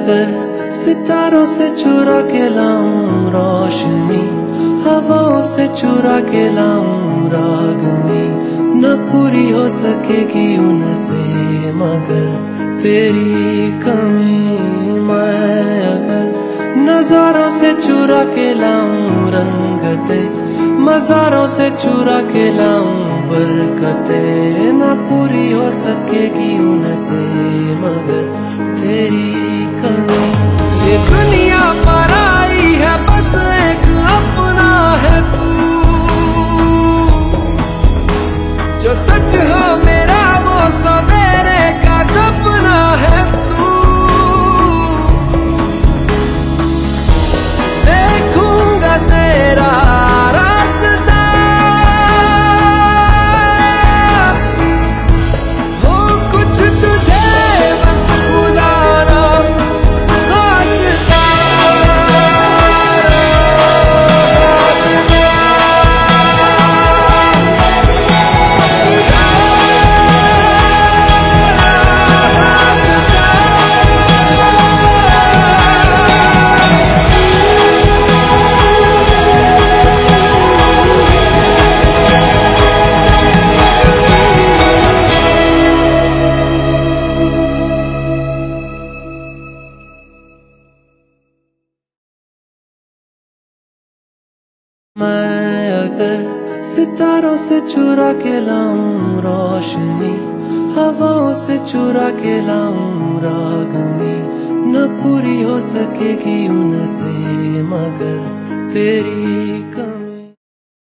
अगर सितारों से चुरा के लाऊं रोशनी, हवाओं से चुरा के लाऊं रागनी, न पूरी हो सकेगी उनसे मगर तेरी कमी मैं अगर नजारों से चुरा के लाऊं रंगते, मजारों से चुरा के लाऊं बरकते, न पूरी हो सकेगी उनसे मगर मेरा वो सवेरे अगर सितारों से चुरा के लाऊं रोशनी, हवाओं से चुरा के लाऊं रागनी। न पूरी हो सकेगी उनसे मगर तेरी